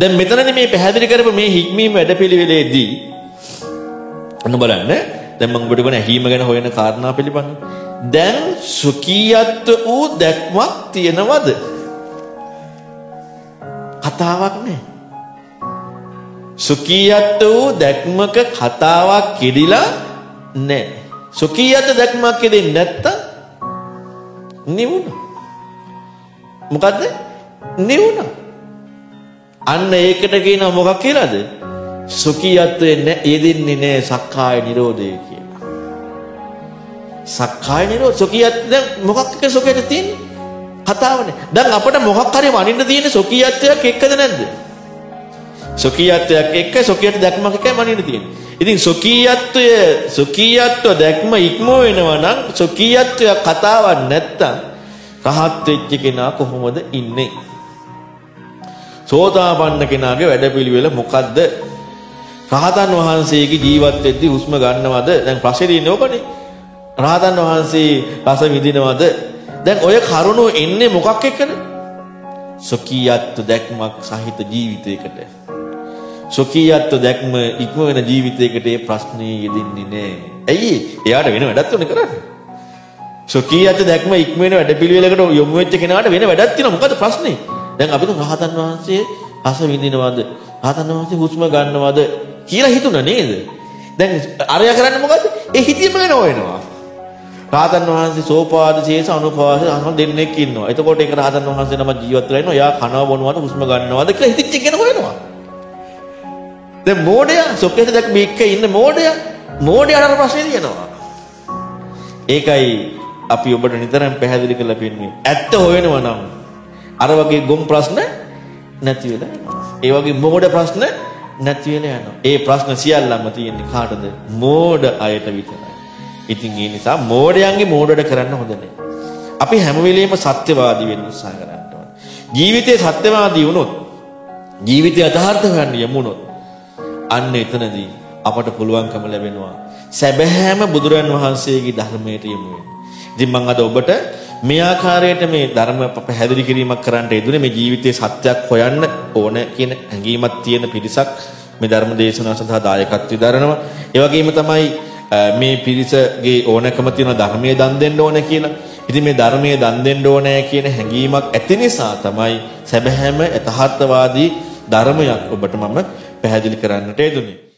දැන් මෙතනදී මේ පැහැදිලි කරපු මේ හික්මීම වැඩපිළිවෙලේදී අන්න බලන්න. දැන් මම ඔබට කියන ඇහිම ගැන හොයන කාරණා පිළිබඳව. දැන් සුඛීයත්ව වූ දැක්මක් තියනවද? කතාවක් නැහැ සුඛීයත්ව වූ දැක්මක කතාවක් කිදිලා නැහැ සුඛීයත්ව දැක්මක් කිදින්නේ නැත්තම් නිවුණා. මොකද්ද? නිවුණා. අන්න ඒකට කියනවා මොකක් කියලාද? සුඛියත්වයේ යෙදෙන්නේ නැහැ සක්කාය නිරෝධය කියලා. සක්කාය නිරෝධ සුඛියත් දැන් මොකක් එක සුඛයට තියෙන්නේ? කතාවනේ. දැන් අපිට මොකක් හරි වනින්න තියෙන සුඛියත්වයක් එක්කද නැද්ද? සුඛියත්වයක් එක්ක සුඛියට දැක්මක් එකයි වනින්න තියෙන්නේ. ඉතින් සුඛියත්වය සුඛියත්ව දැක්ම ඉක්ම වෙනවා නම් සුඛියත්වය කතාවක් නැත්තම් රහත් වෙච්ච කෙනා කොහොමද ඉන්නේ? සෝතාපන්න කෙනාගේ වැඩපිළිවෙල මොකද්ද? රහතන් වහන්සේගේ ජීවත් වෙද්දී හුස්ම ගන්නවද? දැන් ප්‍රශ්නේ තියෙන්නේ ඕකනේ. රහතන් වහන්සේ රස විඳිනවද? දැන් ඔය කරුණෝ එන්නේ මොකක් එක්කද? සොකීයත්ව දැක්මක් සහිත ජීවිතයකට. සොකීයත්ව දැක්ම ඉක්ම වෙන ජීවිතයකට ඒ ප්‍රශ්නේ යෙදෙන්නේ නැහැ. ඇයි? එයාට වෙන වැඩක් උනේ කරන්නේ. සොකීයත්ව දැක්ම ඉක්ම වෙන වැඩපිළිවෙලකට යොමු වෙච්ච කෙනාට වෙන වැඩක් තියෙනවා. මොකද ප්‍රශ්නේ? දැන් අපිට රහතන් වහන්සේ රස විඳිනවද? රහතන් වහන්සේ හුස්ම ගන්නවද කියලා හිතුණා නේද? දැන් අරයා කරන්නේ මොකද්ද? ඒ හිතීම ගැන හොයනවා. රහතන් වහන්සේ සෝපාද ශේෂ අනුපාද අනුන් දෙන්නෙක් ඉන්නවා. එතකොට ඒක රහතන් වහන්සේ නම ජීවත් වෙලා ඉන්නවා. යා කනවා බොනවද හුස්ම ගන්නවද කියලා හිතිච්ච ගැන හොයනවා. දැන් මෝඩයා සොකේට දැක් මේක ඉන්න මෝඩයා මෝඩයාට අර ප්‍රශ්නේ තියෙනවා. ඒකයි අපි ඔබට නිතරම පැහැදිලි කරලා පෙන්වන්නේ. ඇත්ත හොයනවා නම් අර වගේ ගොම් ප්‍රශ්න නැති වෙලා යනවා. ඒ වගේ මෝඩ ප්‍රශ්න නැති වෙලා යනවා. ඒ ප්‍රශ්න සියල්ලම තියෙන්නේ කාටද? මෝඩ අයට විතරයි. ඉතින් ඒ නිසා මෝඩයන්ගේ මෝඩඩ කරන්න හොඳ නැහැ. අපි හැම වෙලෙම සත්‍යවාදී වෙන්න උත්සාහ කරන්න ඕනේ. ජීවිතේ සත්‍යවාදී වුණොත් ජීවිතය යථාර්ථ හොයන්න යමුනොත් අන්න එතනදී අපට පුළුවන්කම ලැබෙනවා සැබෑම බුදුරන් වහන්සේගේ ධර්මයට යමු වෙන්න. ඉතින් මම අද ඔබට මේ ආකාරයට මේ ධර්ම පැහැදිලි කිරීමක් කරන්න යෙදුනේ මේ ජීවිතයේ සත්‍යයක් හොයන්න ඕන කියන හැඟීමක් තියෙන පිරිසක් මේ ධර්ම දේශනාව සඳහා දායකත්වය දරනවා. ඒ වගේම තමයි මේ පිරිසගේ ඕනකම තියෙන ධර්මයේ දන් දෙන්න ඕන කියලා. ඉතින් මේ ධර්මයේ දන් දෙන්න ඕනේ කියන හැඟීමක් ඇති නිසා තමයි සැබෑම යථාර්ථවාදී ධර්මයක් ඔබට මම පැහැදිලි කරන්නට යෙදුනේ.